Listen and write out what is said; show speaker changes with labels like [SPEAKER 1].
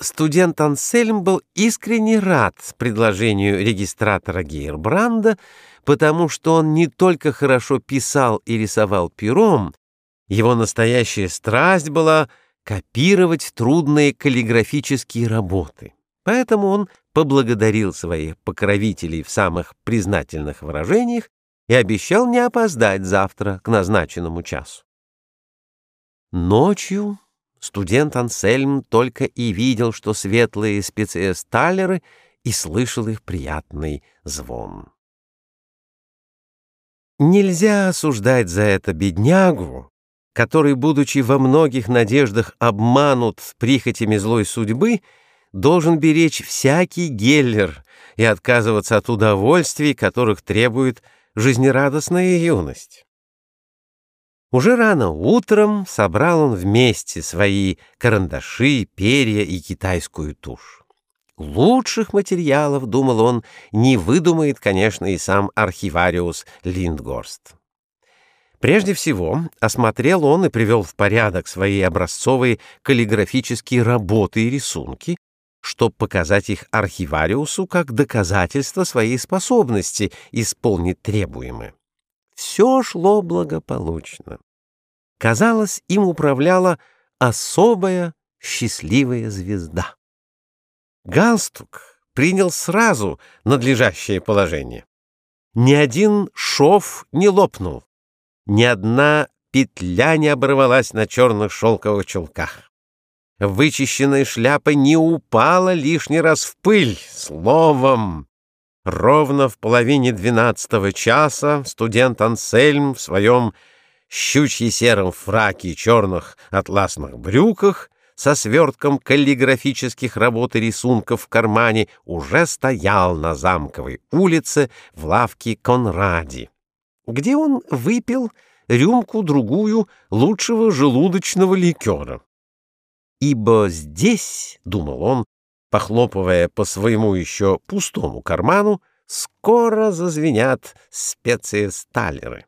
[SPEAKER 1] Студент Ансельм был искренне рад предложению регистратора Гейрбранда, потому что он не только хорошо писал и рисовал пером, его настоящая страсть была копировать трудные каллиграфические работы. Поэтому он поблагодарил своих покровителей в самых признательных выражениях и обещал не опоздать завтра к назначенному часу. Ночью студент Ансельм только и видел, что светлые специесталеры, и слышал их приятный звон. Нельзя осуждать за это беднягу, который, будучи во многих надеждах обманут прихотями злой судьбы, должен беречь всякий геллер и отказываться от удовольствий, которых требует жизнерадостная юность. Уже рано утром собрал он вместе свои карандаши, перья и китайскую тушь. Лучших материалов, думал он, не выдумает, конечно, и сам архивариус Линдгорст. Прежде всего, осмотрел он и привел в порядок свои образцовые каллиграфические работы и рисунки, чтобы показать их архивариусу как доказательство своей способности исполнить требуемое. Все шло благополучно. Казалось, им управляла особая счастливая звезда. Галстук принял сразу надлежащее положение. Ни один шов не лопнул, ни одна петля не оборвалась на черных шелковых чулках. Вычищенная шляпа не упала лишний раз в пыль. Словом, Ровно в половине двенадцатого часа студент Ансельм в своем щучье-сером фраке и черных атласных брюках со свертком каллиграфических работ и рисунков в кармане уже стоял на замковой улице в лавке Конради, где он выпил рюмку-другую лучшего желудочного ликера. «Ибо здесь, — думал он, похлопывая по своему еще пустому карману, скоро зазвенят специи-сталеры.